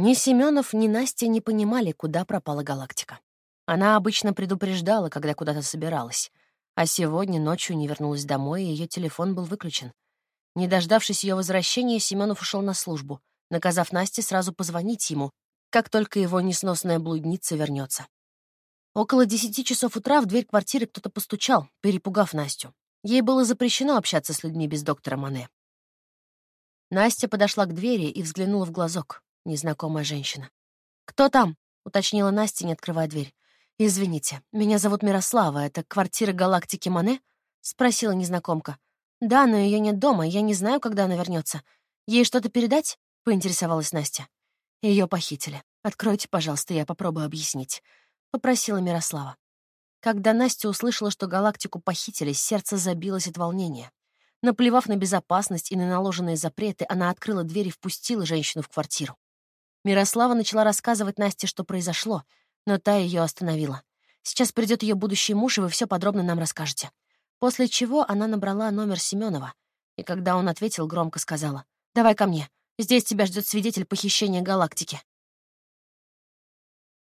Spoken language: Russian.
Ни Семенов, ни Настя не понимали, куда пропала галактика. Она обычно предупреждала, когда куда-то собиралась, а сегодня ночью не вернулась домой, и ее телефон был выключен. Не дождавшись ее возвращения, Семенов ушел на службу, наказав Насте сразу позвонить ему, как только его несносная блудница вернется. Около десяти часов утра в дверь квартиры кто-то постучал, перепугав Настю. Ей было запрещено общаться с людьми без доктора Мане. Настя подошла к двери и взглянула в глазок. Незнакомая женщина. «Кто там?» — уточнила Настя, не открывая дверь. «Извините, меня зовут Мирослава. Это квартира галактики Мане?» — спросила незнакомка. «Да, но ее нет дома, я не знаю, когда она вернется. Ей что-то передать?» — поинтересовалась Настя. Ее похитили. Откройте, пожалуйста, я попробую объяснить», — попросила Мирослава. Когда Настя услышала, что галактику похитили, сердце забилось от волнения. Наплевав на безопасность и на наложенные запреты, она открыла дверь и впустила женщину в квартиру. Мирослава начала рассказывать Насте, что произошло, но та ее остановила. «Сейчас придет ее будущий муж, и вы все подробно нам расскажете». После чего она набрала номер Семенова, и когда он ответил, громко сказала, «Давай ко мне. Здесь тебя ждет свидетель похищения галактики».